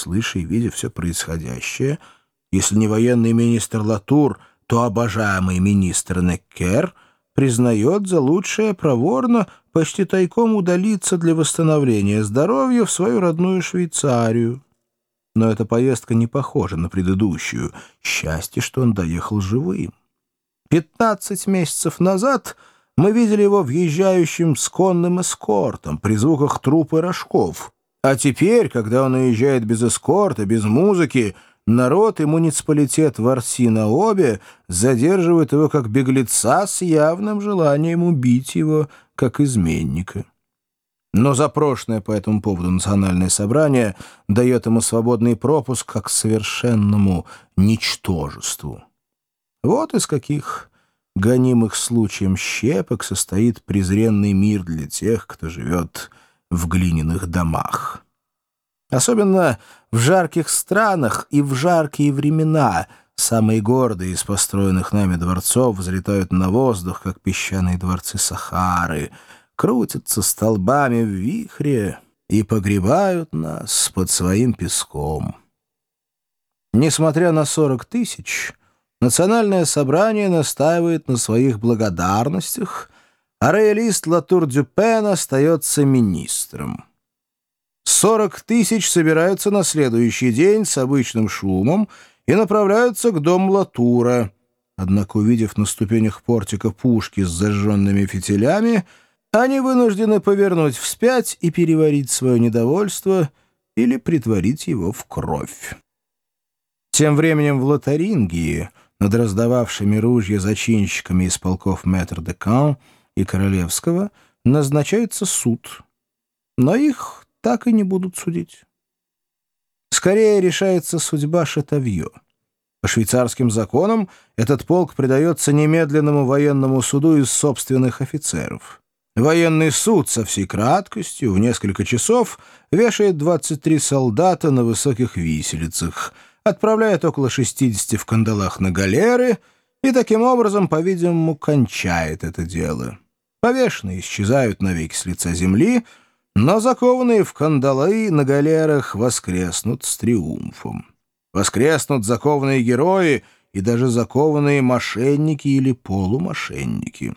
слыша и видя все происходящее, если не военный министр Латур, то обожаемый министр Неккер признает за лучшее проворно почти тайком удалиться для восстановления здоровья в свою родную Швейцарию. Но эта поездка не похожа на предыдущую. Счастье, что он доехал живым. Пятнадцать месяцев назад мы видели его въезжающим с конным эскортом при звуках труп и рожков. А теперь, когда он уезжает без эскорта, без музыки, народ и муниципалитет в Арси-на-Обе задерживают его как беглеца с явным желанием убить его как изменника. Но запрошенное по этому поводу национальное собрание дает ему свободный пропуск как совершенному ничтожеству. Вот из каких гонимых случаем щепок состоит презренный мир для тех, кто живет в глиняных домах. Особенно в жарких странах и в жаркие времена самые гордые из построенных нами дворцов взлетают на воздух, как песчаные дворцы Сахары, крутятся столбами в вихре и погребают нас под своим песком. Несмотря на сорок тысяч, национальное собрание настаивает на своих благодарностях, а роялист Латур-Дюпен остается министром. Сорок тысяч собираются на следующий день с обычным шумом и направляются к дому Латура. Однако, увидев на ступенях портика пушки с зажженными фитилями, они вынуждены повернуть вспять и переварить свое недовольство или притворить его в кровь. Тем временем в Лотарингии, над раздававшими ружья зачинщиками из полков Мэтр де Кан и Королевского, назначается суд. Но их так и не будут судить. Скорее решается судьба Шатавье. По швейцарским законам этот полк предается немедленному военному суду из собственных офицеров. Военный суд со всей краткостью в несколько часов вешает 23 солдата на высоких виселицах, отправляет около 60 в кандалах на галеры и таким образом, по-видимому, кончает это дело. Повешенные исчезают навеки с лица земли — но закованные в кандалы на галерах воскреснут с триумфом. Воскреснут закованные герои и даже закованные мошенники или полумошенники.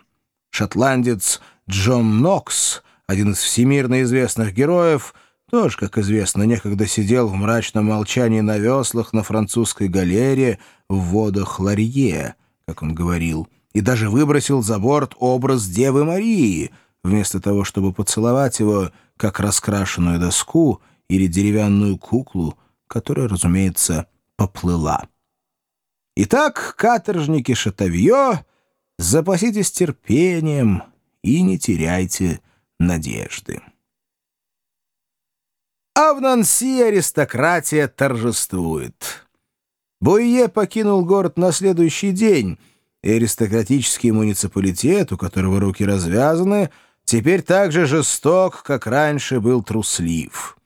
Шотландец Джон Нокс, один из всемирно известных героев, тоже, как известно, некогда сидел в мрачном молчании на веслах на французской галере в водах Ларье, как он говорил, и даже выбросил за борт образ Девы Марии, вместо того, чтобы поцеловать его — как раскрашенную доску или деревянную куклу, которая, разумеется, поплыла. Итак, каторжники Шатавье, запаситесь терпением и не теряйте надежды. А в Нанси аристократия торжествует. Буйе покинул город на следующий день, и аристократический муниципалитет, у которого руки развязаны, — теперь так же жесток, как раньше был труслив.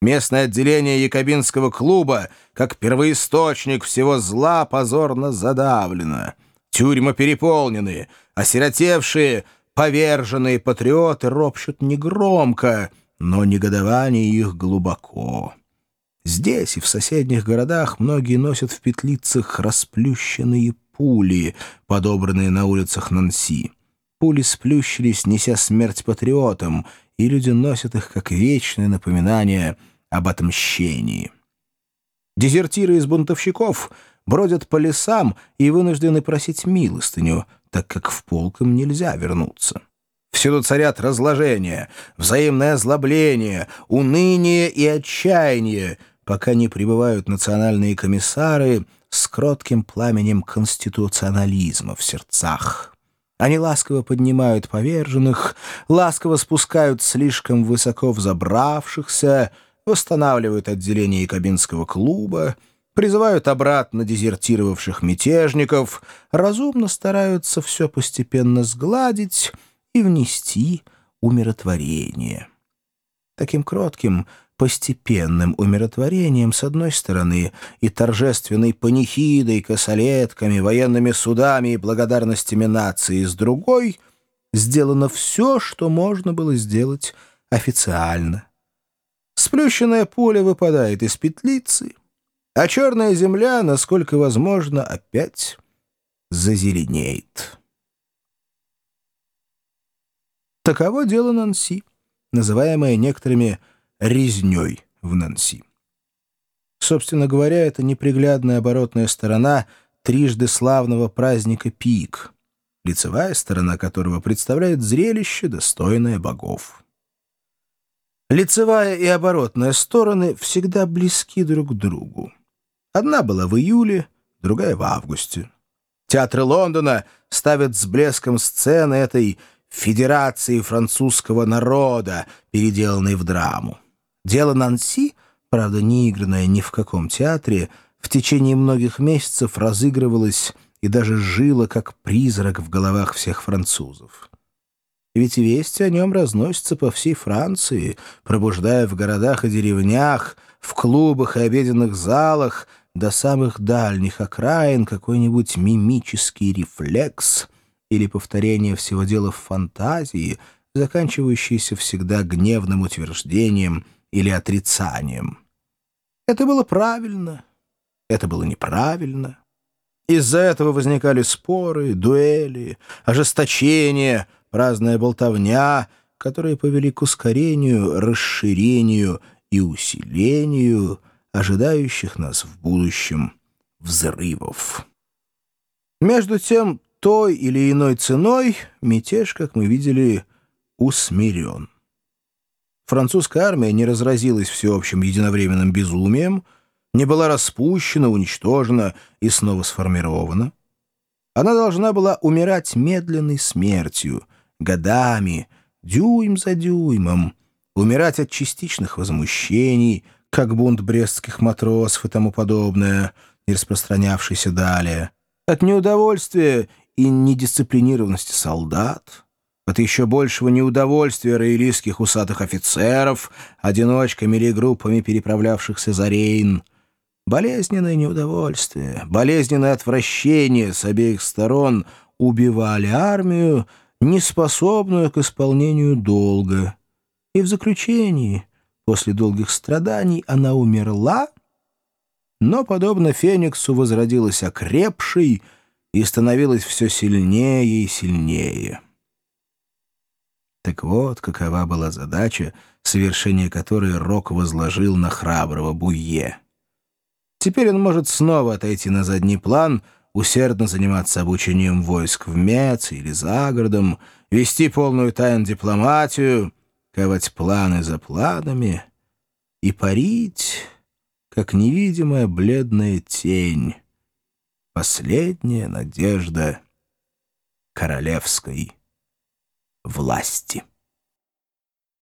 Местное отделение Якобинского клуба, как первоисточник всего зла, позорно задавлено. Тюрьмы переполнены, осиротевшие, поверженные патриоты ропщут негромко, но негодование их глубоко. Здесь и в соседних городах многие носят в петлицах расплющенные пули, подобранные на улицах Нанси. Пули сплющились, неся смерть патриотам, и люди носят их как вечное напоминание об отмщении. Дезертиры из бунтовщиков бродят по лесам и вынуждены просить милостыню, так как в полк им нельзя вернуться. Всюду царят разложение, взаимное озлобление, уныние и отчаяние, пока не прибывают национальные комиссары с кротким пламенем конституционализма в сердцах. Они ласково поднимают поверженных, ласково спускают слишком высоко взобравшихся, восстанавливают отделение Якобинского клуба, призывают обратно дезертировавших мятежников, разумно стараются все постепенно сгладить и внести умиротворение. Таким кротким — постепенным умиротворением с одной стороны и торжественной панихидой, косолетками, военными судами и благодарностями нации с другой, сделано все, что можно было сделать официально. Сплющенное поле выпадает из петлицы, а черная земля, насколько возможно, опять зазеленеет. Таково дело Нанси, называемое некоторыми «резней» в Нанси. Собственно говоря, это неприглядная оборотная сторона трижды славного праздника Пик, лицевая сторона которого представляет зрелище, достойное богов. Лицевая и оборотная стороны всегда близки друг к другу. Одна была в июле, другая в августе. Театры Лондона ставят с блеском сцены этой «федерации французского народа», переделанной в драму. Дело Нанси, правда, не игранное ни в каком театре, в течение многих месяцев разыгрывалось и даже жило как призрак в головах всех французов. Ведь вести о нем разносятся по всей Франции, пробуждая в городах и деревнях, в клубах и обеденных залах до самых дальних окраин какой-нибудь мимический рефлекс или повторение всего дела в фантазии, заканчивающийся всегда гневным утверждением или отрицанием. Это было правильно, это было неправильно. Из-за этого возникали споры, дуэли, ожесточения — праздная болтовня, которые повели к ускорению, расширению и усилению ожидающих нас в будущем взрывов. Между тем, той или иной ценой мятеж, как мы видели, усмирен. Французская армия не разразилась всеобщим единовременным безумием, не была распущена, уничтожена и снова сформирована. Она должна была умирать медленной смертью — годами, дюйм за дюймом, умирать от частичных возмущений, как бунт брестских матросов и тому подобное, не распространявшийся далее, от неудовольствия и недисциплинированности солдат, от еще большего неудовольствия роялистских усатых офицеров, одиночками или группами переправлявшихся за Рейн, болезненное неудовольствие, болезненное отвращение с обеих сторон убивали армию, неспособную к исполнению долга. И в заключении, после долгих страданий, она умерла, но, подобно Фениксу, возродилась окрепшей и становилась все сильнее и сильнее. Так вот, какова была задача, совершение которой Рок возложил на храброго Буе. Теперь он может снова отойти на задний план — усердно заниматься обучением войск в Мец или за городом, вести полную тайн дипломатию, ковать планы за планами и парить, как невидимая бледная тень, последняя надежда королевской власти.